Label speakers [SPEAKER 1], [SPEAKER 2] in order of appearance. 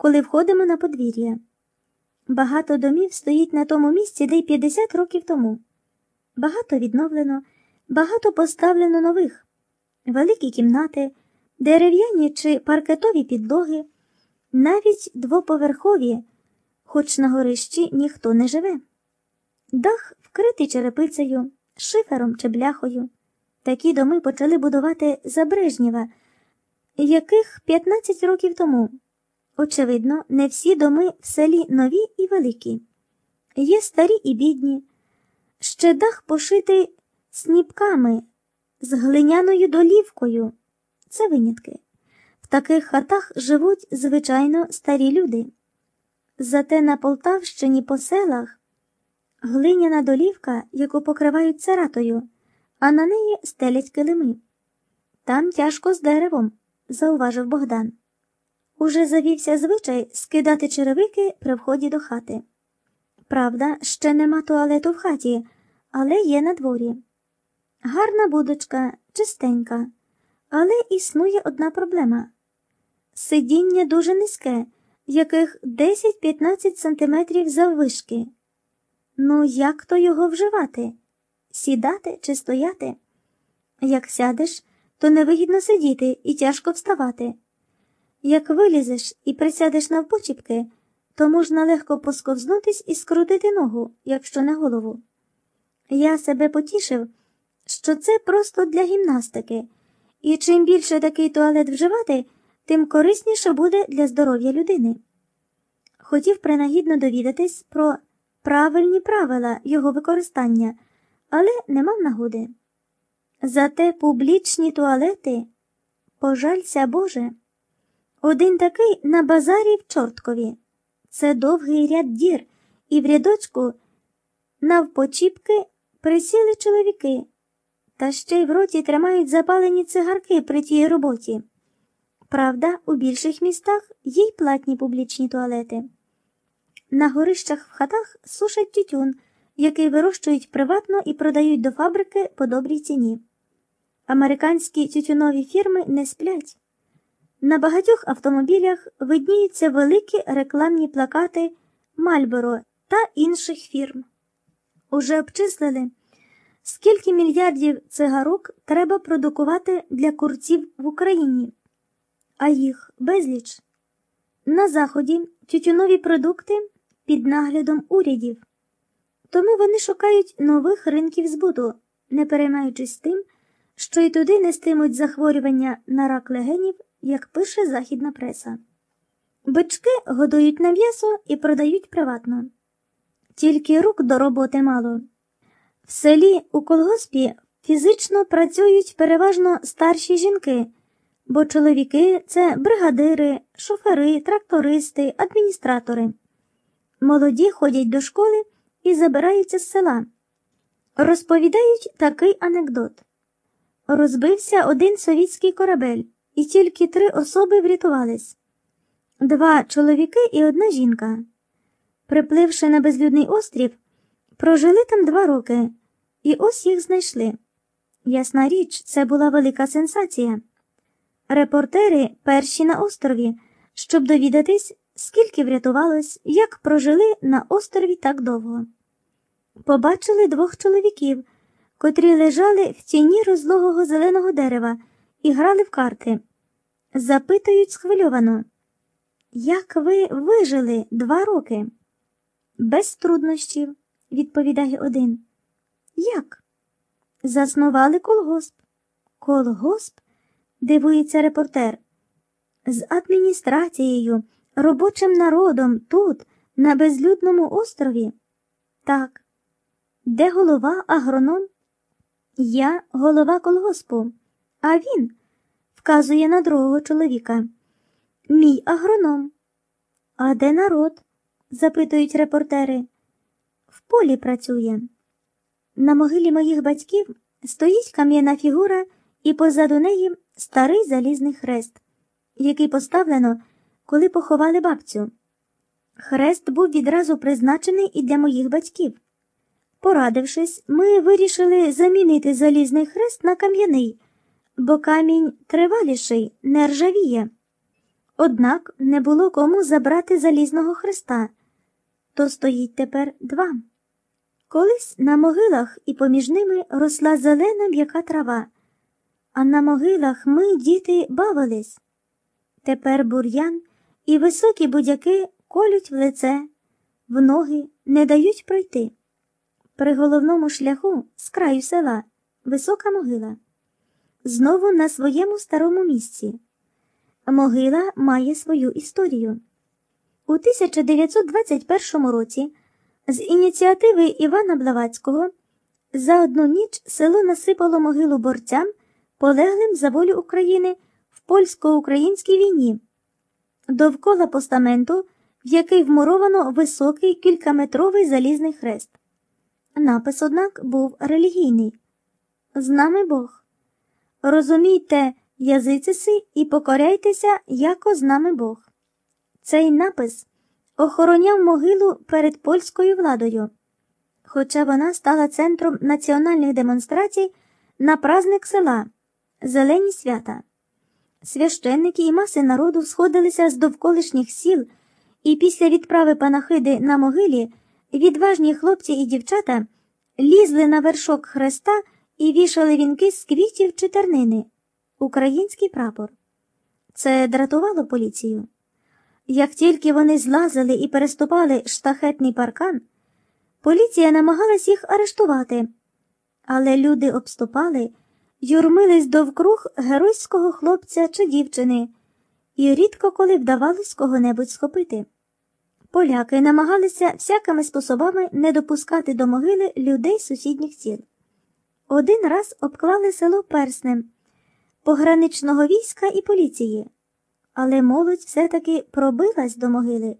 [SPEAKER 1] коли входимо на подвір'я. Багато домів стоїть на тому місці, де й 50 років тому. Багато відновлено, багато поставлено нових, великі кімнати, дерев'яні чи паркетові підлоги, навіть двоповерхові, хоч на горищі ніхто не живе. Дах вкритий черепицею, шифером чи бляхою. Такі доми почали будувати за Брежнєва, яких 15 років тому. Очевидно, не всі доми в селі нові і великі. Є старі і бідні. Ще дах пошитий сніпками з глиняною долівкою. Це винятки. В таких хатах живуть, звичайно, старі люди. Зате на Полтавщині по селах глиняна долівка, яку покривають царатою, а на неї стелять килими. Там тяжко з деревом, зауважив Богдан. Уже завівся звичай скидати черевики при вході до хати. Правда, ще нема туалету в хаті, але є на дворі. Гарна будочка, чистенька, але існує одна проблема сидіння дуже низьке, яких 10-15 сантиметрів заввишки. Ну, як то його вживати? Сідати чи стояти? Як сядеш, то невигідно сидіти і тяжко вставати. Як вилізеш і присядеш навпочіпки, то можна легко посковзнутись і скрутити ногу, якщо не голову. Я себе потішив, що це просто для гімнастики, і чим більше такий туалет вживати, тим корисніше буде для здоров'я людини. Хотів принагідно довідатись про правильні правила його використання, але не мав нагоди. Зате публічні туалети, пожалься Боже. Один такий на базарі в Чорткові. Це довгий ряд дір, і в рядочку навпочіпки присіли чоловіки, та ще й в роті тримають запалені цигарки при тій роботі. Правда, у більших містах є й платні публічні туалети. На горищах в хатах сушать тютюн, який вирощують приватно і продають до фабрики по добрій ціні. Американські тютюнові фірми не сплять. На багатьох автомобілях видніються великі рекламні плакати Мальборо та інших фірм. Уже обчислили, скільки мільярдів цигарок треба продукувати для курців в Україні, а їх безліч. На Заході тютюнові продукти під наглядом урядів, тому вони шукають нових ринків збуту, не переймаючись тим, що й туди нестимуть захворювання на рак легенів як пише західна преса. Бички годують на м'ясо і продають приватно. Тільки рук до роботи мало. В селі у колгоспі фізично працюють переважно старші жінки, бо чоловіки це бригадири, шофери, трактористи, адміністратори. Молоді ходять до школи і забираються з села. Розповідають такий анекдот: розбився один совітський корабель і тільки три особи врятувались два чоловіки і одна жінка. Припливши на безлюдний острів, прожили там два роки, і ось їх знайшли. Ясна річ, це була велика сенсація. Репортери перші на острові, щоб довідатись, скільки врятувалось, як прожили на острові так довго. Побачили двох чоловіків, котрі лежали в тіні розлогого зеленого дерева і грали в карти. Запитують схвильовано, як ви вижили два роки? Без труднощів, відповідає один. Як? Заснували колгосп. Колгосп? дивується репортер. З адміністрацією, робочим народом тут, на безлюдному острові. Так. Де голова агроном? Я голова колгоспу, а він вказує на другого чоловіка. Мій агроном. А де народ? запитують репортери. В полі працює. На могилі моїх батьків стоїть кам'яна фігура, і позаду неї старий залізний хрест, який поставлено, коли поховали бабцю. Хрест був відразу призначений і для моїх батьків. Порадившись, ми вирішили замінити залізний хрест на кам'яний бо камінь триваліший, не ржавіє. Однак не було кому забрати залізного хреста, то стоїть тепер два. Колись на могилах і поміж ними росла зелена м'яка трава, а на могилах ми, діти, бавились. Тепер бур'ян і високі будяки колють в лице, в ноги не дають пройти. При головному шляху з краю села висока могила. Знову на своєму старому місці. Могила має свою історію. У 1921 році з ініціативи Івана Блавацького за одну ніч село насипало могилу борцям, полеглим за волю України в польсько-українській війні, довкола постаменту, в який вмуровано високий кількаметровий залізний хрест. Напис, однак, був релігійний З нами Бог. Розумійте, язициси, і покоряйтеся, яко з нами Бог. Цей напис охороняв могилу перед польською владою, хоча вона стала центром національних демонстрацій на праздник села, зелені свята. Священники і маси народу сходилися з довколишніх сіл, і після відправи панахиди на могилі відважні хлопці і дівчата лізли на вершок хреста і вішали вінки з квітів чи тернини, український прапор. Це дратувало поліцію. Як тільки вони злазили і переступали штахетний паркан, поліція намагалась їх арештувати, але люди обступали, юрмились довкруг геройського хлопця чи дівчини, і рідко коли вдавалось кого-небудь схопити. Поляки намагалися всякими способами не допускати до могили людей сусідніх сіл. Один раз обклали село перснем, пограничного війська і поліції, але молодь все-таки пробилась до могили